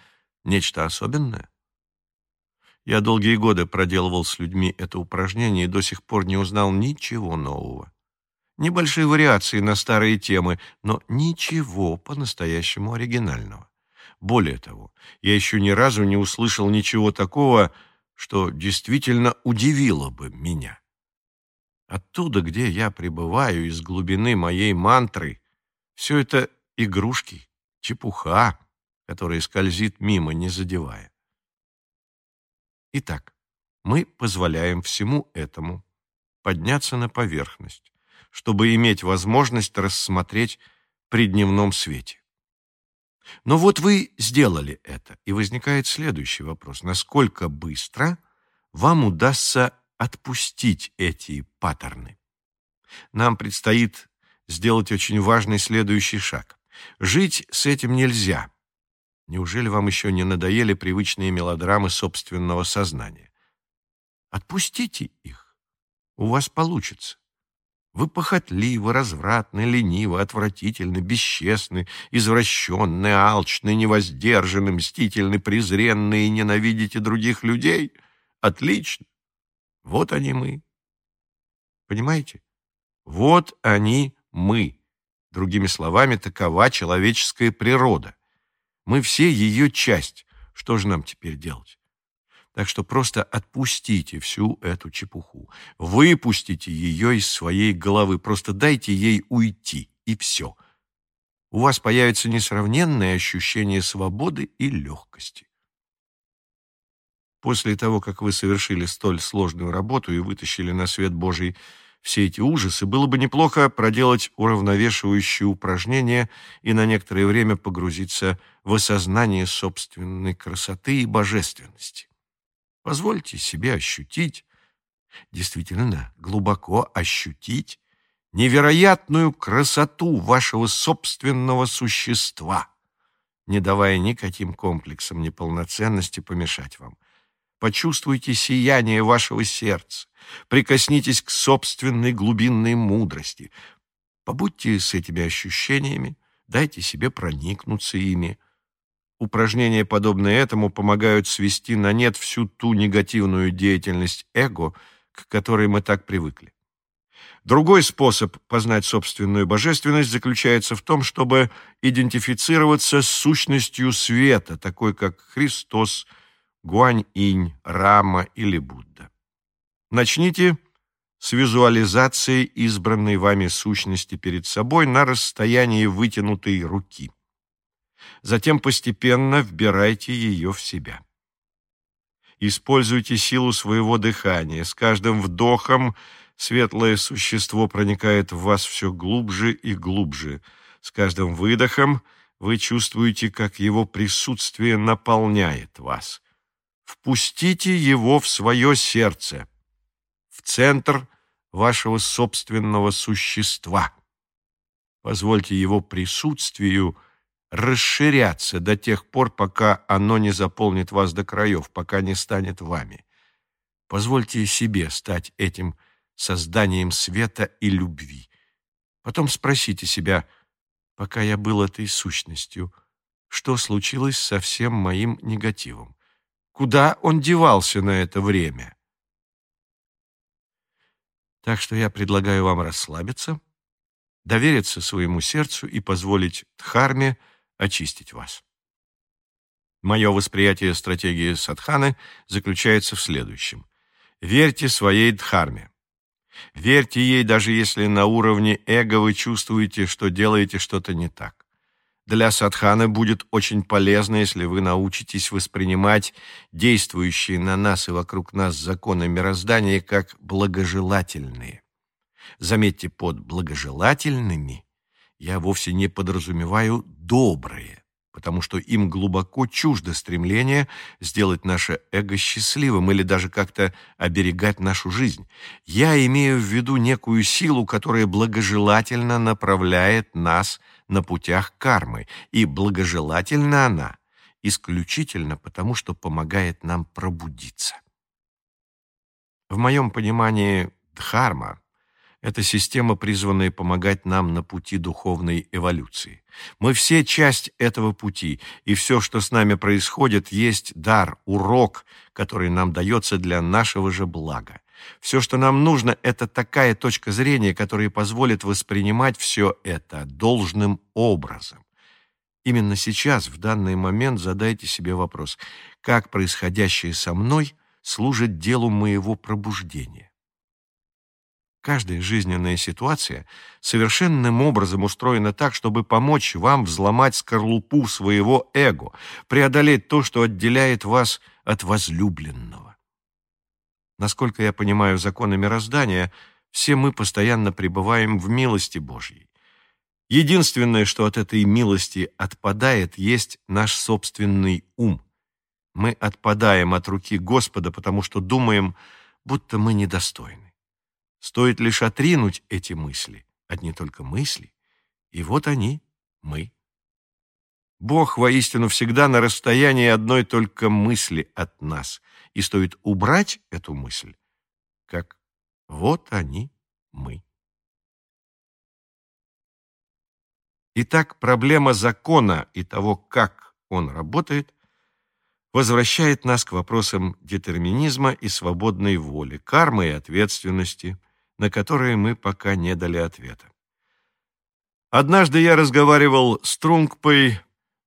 A: нечто особенное? Я долгие годы проделывал с людьми это упражнение и до сих пор не узнал ничего нового. Небольшие вариации на старые темы, но ничего по-настоящему оригинального. Более того, я еще ни разу не услышал ничего такого, что действительно удивило бы меня. Оттуда, где я пребываю, из глубины моей мантры, все это игрушки, чепуха, которая скользит мимо, не задевая. Итак, мы позволяем всему этому подняться на поверхность, чтобы иметь возможность рассмотреть при дневном свете. Но вот вы сделали это, и возникает следующий вопрос. Насколько быстро вам удастся отпустить эти паттерны? Нам предстоит сделать очень важный следующий шаг. Жить с этим нельзя, Неужели вам еще не надоели привычные мелодрамы собственного сознания? Отпустите их. У вас получится. Вы похотливы, развратны, ленивы, отвратительны, бесчестны, извращенны, алчны, невоздержаны, мстительны, презренны и ненавидите других людей? Отлично. Вот они мы. Понимаете? Вот они мы. Другими словами, такова человеческая природа. Мы все ее часть. Что же нам теперь делать? Так что просто отпустите всю эту чепуху. Выпустите ее из своей головы. Просто дайте ей уйти, и все. У вас появится несравненное ощущение свободы и легкости. После того, как вы совершили столь сложную работу и вытащили на свет Божий все эти ужасы, было бы неплохо проделать уравновешивающие упражнения и на некоторое время погрузиться в осознание собственной красоты и божественности. Позвольте себе ощутить, действительно глубоко ощутить невероятную красоту вашего собственного существа, не давая никаким комплексам неполноценности помешать вам. Почувствуйте сияние вашего сердца, прикоснитесь к собственной глубинной мудрости. Побудьте с этими ощущениями, дайте себе проникнуться ими. Упражнения, подобные этому, помогают свести на нет всю ту негативную деятельность эго, к которой мы так привыкли. Другой способ познать собственную божественность заключается в том, чтобы идентифицироваться с сущностью света, такой как Христос, Гуань-инь, Рама или Будда. Начните с визуализации избранной вами сущности перед собой на расстоянии вытянутой руки. Затем постепенно вбирайте ее в себя. Используйте силу своего дыхания. С каждым вдохом светлое существо проникает в вас все глубже и глубже. С каждым выдохом вы чувствуете, как его присутствие наполняет вас. Впустите его в свое сердце, центр вашего собственного существа. Позвольте его присутствию расширяться до тех пор, пока оно не заполнит вас до краев, пока не станет вами. Позвольте себе стать этим созданием света и любви. Потом спросите себя, пока я был этой сущностью, что случилось со всем моим негативом? Куда он девался на это время? Так что я предлагаю вам расслабиться, довериться своему сердцу и позволить Дхарме очистить вас. Мое восприятие стратегии садханы заключается в следующем. Верьте своей Дхарме. Верьте ей, даже если на уровне эго вы чувствуете, что делаете что-то не так. Для садханы будет очень полезно, если вы научитесь воспринимать действующие на нас и вокруг нас законы мироздания как благожелательные. Заметьте, под благожелательными я вовсе не подразумеваю добрые потому что им глубоко чуждо стремление сделать наше эго счастливым или даже как-то оберегать нашу жизнь. Я имею в виду некую силу, которая благожелательно направляет нас на путях кармы, и благожелательна она исключительно потому, что помогает нам пробудиться. В моем понимании дхарма это система, призванная помогать нам на пути духовной эволюции. Мы все часть этого пути, и все, что с нами происходит, есть дар, урок, который нам дается для нашего же блага. Все, что нам нужно, это такая точка зрения, которая позволит воспринимать все это должным образом. Именно сейчас, в данный момент, задайте себе вопрос, как происходящее со мной служит делу моего пробуждения. Каждая жизненная ситуация совершенным образом устроена так, чтобы помочь вам взломать скорлупу своего эго, преодолеть то, что отделяет вас от возлюбленного. Насколько я понимаю законы мироздания, все мы постоянно пребываем в милости Божьей. Единственное, что от этой милости отпадает, есть наш собственный ум. Мы отпадаем от руки Господа, потому что думаем, будто мы недостойны. Стоит лишь отринуть эти мысли, одни только мысли, и вот они, мы. Бог воистину всегда на расстоянии одной только мысли от нас, и стоит убрать эту мысль, как вот они, мы. Итак, проблема закона и того, как он работает, возвращает нас к вопросам детерминизма и свободной воли, кармы и ответственности, на которые мы пока не дали ответа. Однажды я разговаривал с Трунгпой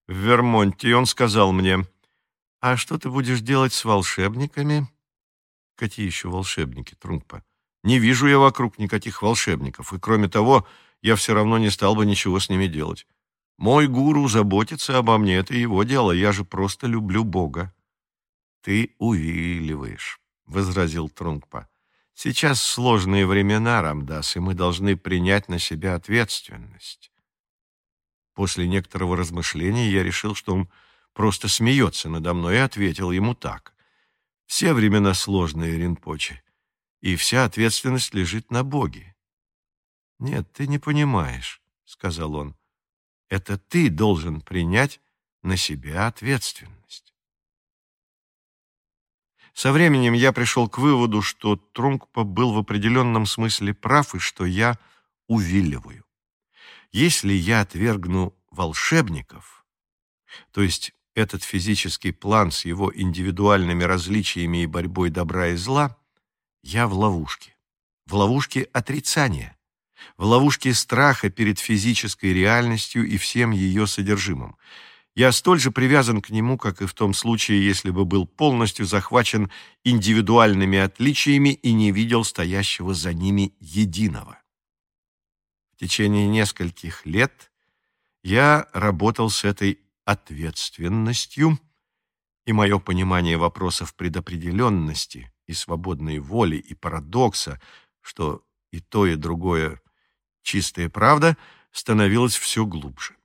A: в Вермонте, и он сказал мне, «А что ты будешь делать с волшебниками?» «Какие еще волшебники, Трункпа? Не вижу я вокруг никаких волшебников, и кроме того, я все равно не стал бы ничего с ними делать. Мой гуру заботится обо мне, это его дело, я же просто люблю Бога». «Ты увиливаешь», — возразил Трункпа. «Сейчас сложные времена, Рамдас, и мы должны принять на себя ответственность». После некоторого размышления я решил, что он просто смеется надо мной, и ответил ему так. «Все времена сложные, Ринпоче, и вся ответственность лежит на Боге». «Нет, ты не понимаешь», — сказал он. «Это ты должен принять на себя ответственность». Со временем я пришел к выводу, что Трунгпа был в определенном смысле прав и что я увиливаю. Если я отвергну волшебников, то есть этот физический план с его индивидуальными различиями и борьбой добра и зла, я в ловушке. В ловушке отрицания, в ловушке страха перед физической реальностью и всем ее содержимым. Я столь же привязан к нему, как и в том случае, если бы был полностью захвачен индивидуальными отличиями и не видел стоящего за ними единого. В течение нескольких лет я работал с этой ответственностью, и мое понимание вопросов предопределенности и свободной воли и парадокса, что и то, и другое чистая правда, становилось все глубже.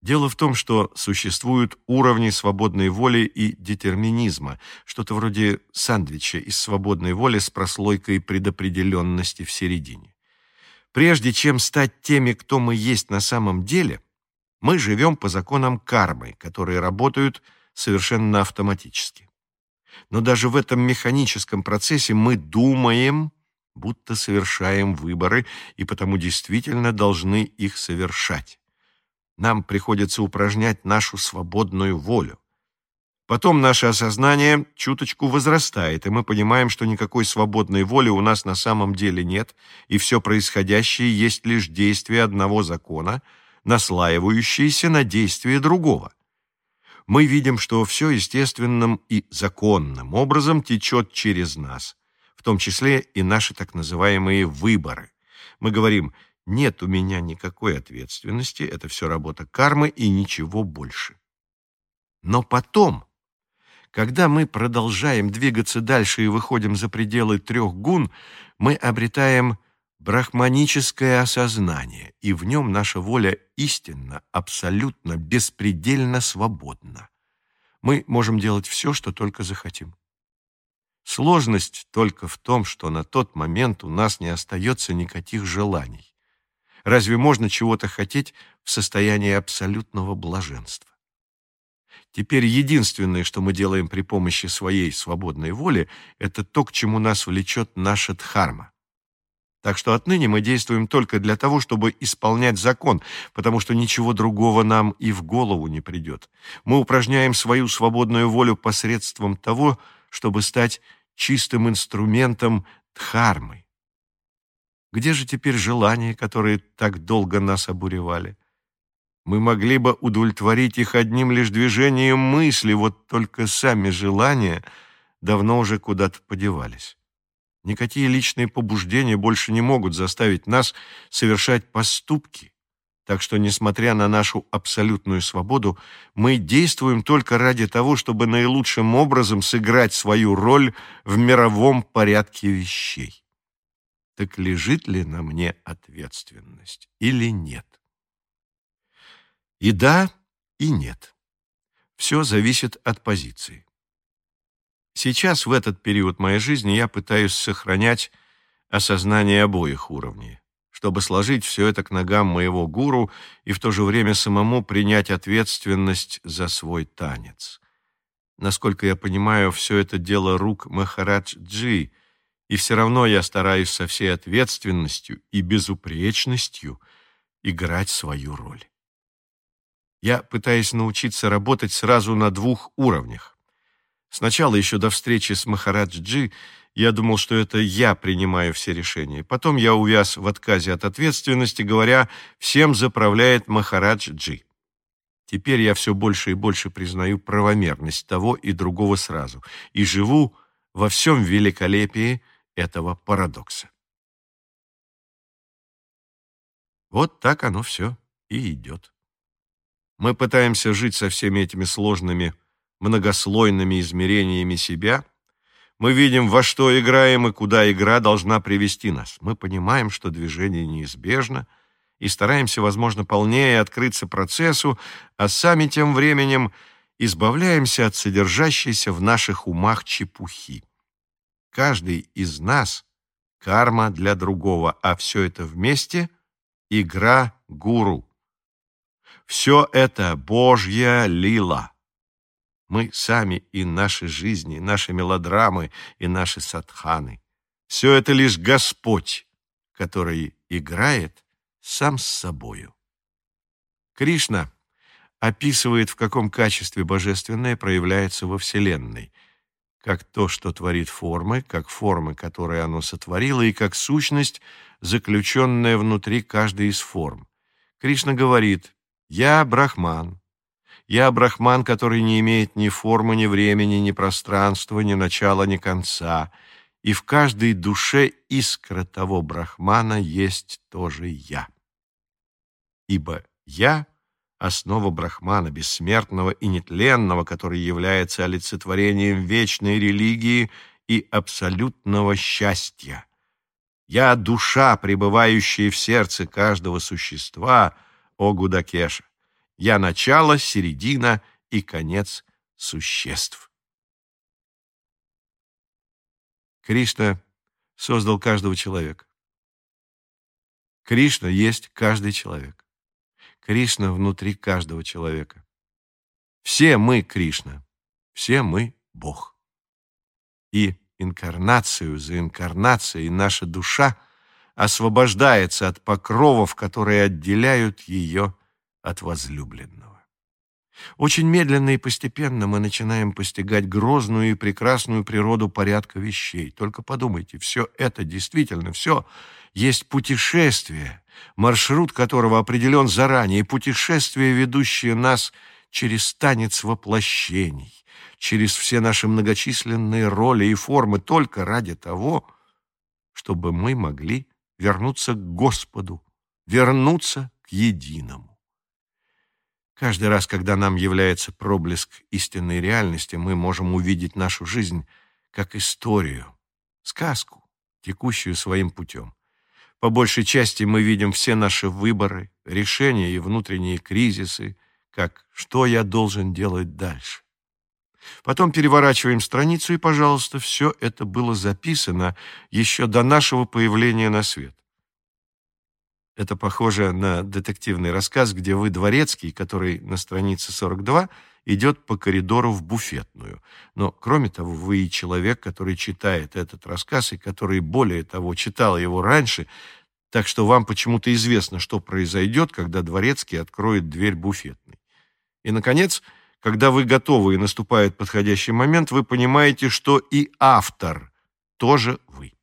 A: Дело в том, что существуют уровни свободной воли и детерминизма, что-то вроде сандвича из свободной воли с прослойкой предопределенности в середине. Прежде чем стать теми, кто мы есть на самом деле, мы живем по законам кармы, которые работают совершенно автоматически. Но даже в этом механическом процессе мы думаем, будто совершаем выборы, и потому действительно должны их совершать. Нам приходится упражнять нашу свободную волю. Потом наше осознание чуточку возрастает, и мы понимаем, что никакой свободной воли у нас на самом деле нет, и все происходящее есть лишь действие одного закона, наслаивающееся на действие другого. Мы видим, что все естественным и законным образом течет через нас, в том числе и наши так называемые выборы. Мы говорим «нет у меня никакой ответственности, это все работа кармы и ничего больше». Но потом когда мы продолжаем двигаться дальше и выходим за пределы трех гун, мы обретаем брахманическое осознание, и в нем наша воля истинно, абсолютно, беспредельно свободна. Мы можем делать все, что только захотим. Сложность только в том, что на тот момент у нас не остается никаких желаний. Разве можно чего-то хотеть в состоянии абсолютного блаженства? Теперь единственное, что мы делаем при помощи своей свободной воли, это то, к чему нас влечет наша дхарма. Так что отныне мы действуем только для того, чтобы исполнять закон, потому что ничего другого нам и в голову не придет. Мы упражняем свою свободную волю посредством того, чтобы стать чистым инструментом дхармы. Где же теперь желания, которые так долго нас обуревали? Мы могли бы удовлетворить их одним лишь движением мысли, вот только сами желания давно уже куда-то подевались. Никакие личные побуждения больше не могут заставить нас совершать поступки, так что, несмотря на нашу абсолютную свободу, мы действуем только ради того, чтобы наилучшим образом сыграть свою роль в мировом порядке вещей. Так лежит ли на мне ответственность или нет? И да, и нет. Все зависит от позиции. Сейчас, в этот период моей жизни, я пытаюсь сохранять осознание обоих уровней, чтобы сложить все это к ногам моего гуру и в то же время самому принять ответственность за свой танец. Насколько я понимаю, все это дело рук Махарадж-джи, и все равно я стараюсь со всей ответственностью и безупречностью играть свою роль. Я пытаюсь научиться работать сразу на двух уровнях. Сначала, еще до встречи с Махарадж-джи, я думал, что это я принимаю все решения. Потом я увяз в отказе от ответственности, говоря, всем заправляет Махарадж-джи. Теперь я все больше и больше признаю правомерность того и другого сразу и живу во всем великолепии этого парадокса. Вот так оно все и идет. Мы пытаемся жить со всеми этими сложными, многослойными измерениями себя. Мы видим, во что играем и куда игра должна привести нас. Мы понимаем, что движение неизбежно — и стараемся, возможно, полнее открыться процессу, а сами тем временем избавляемся от содержащейся в наших умах чепухи. Каждый из нас — карма для другого, а все это вместе — игра гуру. Все это Божья лила. Мы сами и наши жизни, наши мелодрамы и наши садханы. Все это лишь Господь, который играет сам с собою. Кришна описывает, в каком качестве божественное проявляется во Вселенной, как то, что творит формы, как формы, которые оно сотворило, и как сущность, заключенная внутри каждой из форм. Кришна говорит «Я Брахман». Я Брахман, который не имеет ни формы, ни времени, ни пространства, ни начала, ни конца – и в каждой душе искра того Брахмана есть тоже я ибо «я» — основа Брахмана, бессмертного и нетленного, который является олицетворением вечной религии и абсолютного счастья. Я — душа, пребывающая в сердце каждого существа, о Гудакеша. Я — начало, середина и конец существ. Кришна создал каждого человека. Кришна есть каждый человек. Кришна внутри каждого человека. Все мы Кришна, все мы Бог. И инкарнацию за инкарнацией наша душа освобождается от покровов, которые отделяют ее от возлюбленного. Очень медленно и постепенно мы начинаем постигать грозную и прекрасную природу порядка вещей. Только подумайте, все это действительно, все есть путешествие, маршрут которого определен заранее, путешествие, ведущее нас через танец воплощений, через все наши многочисленные роли и формы только ради того, чтобы мы могли вернуться к Господу, вернуться к единому. Каждый раз, когда нам является проблеск истинной реальности, мы можем увидеть нашу жизнь как историю, сказку, текущую своим путем. По большей части мы видим все наши выборы, решения и внутренние кризисы, как «что я должен делать дальше?». Потом переворачиваем страницу, и, пожалуйста, все это было записано еще до нашего появления на свет. Это похоже на детективный рассказ, где вы дворецкий, который на странице 42 идет по коридору в буфетную. Но, кроме того, вы и человек, который читает этот рассказ и который, более того, читал его раньше, так что вам почему-то известно, что произойдет, когда дворецкий откроет дверь буфетной. И, наконец, когда вы готовы и наступает подходящий момент, вы понимаете, что и автор тоже вы.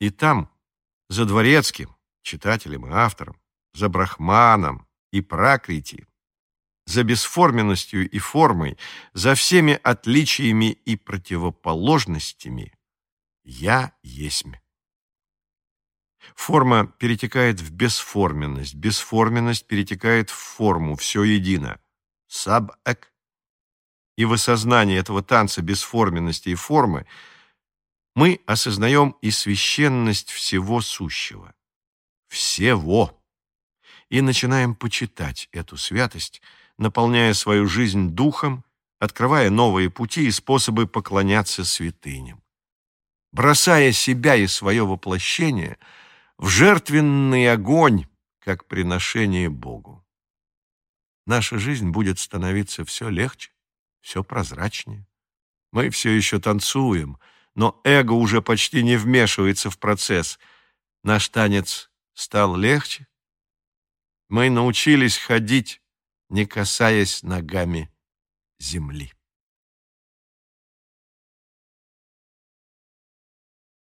A: И там, за дворецким, читателем и автором, за брахманом и пракрити, за бесформенностью и формой, за всеми отличиями и противоположностями я есмь. Форма перетекает в бесформенность, бесформенность перетекает в форму, все едино. Саб-эк. И в осознании этого танца бесформенности и формы мы осознаем и священность всего сущего всего. И начинаем почитать эту святость, наполняя свою жизнь духом, открывая новые пути и способы поклоняться святыням. Бросая себя и свое воплощение в жертвенный огонь, как приношение Богу. Наша жизнь будет становиться все легче, все прозрачнее. Мы все еще танцуем, но эго уже почти не вмешивается в процесс. Наш танец стал легче. Мы научились ходить, не касаясь ногами земли.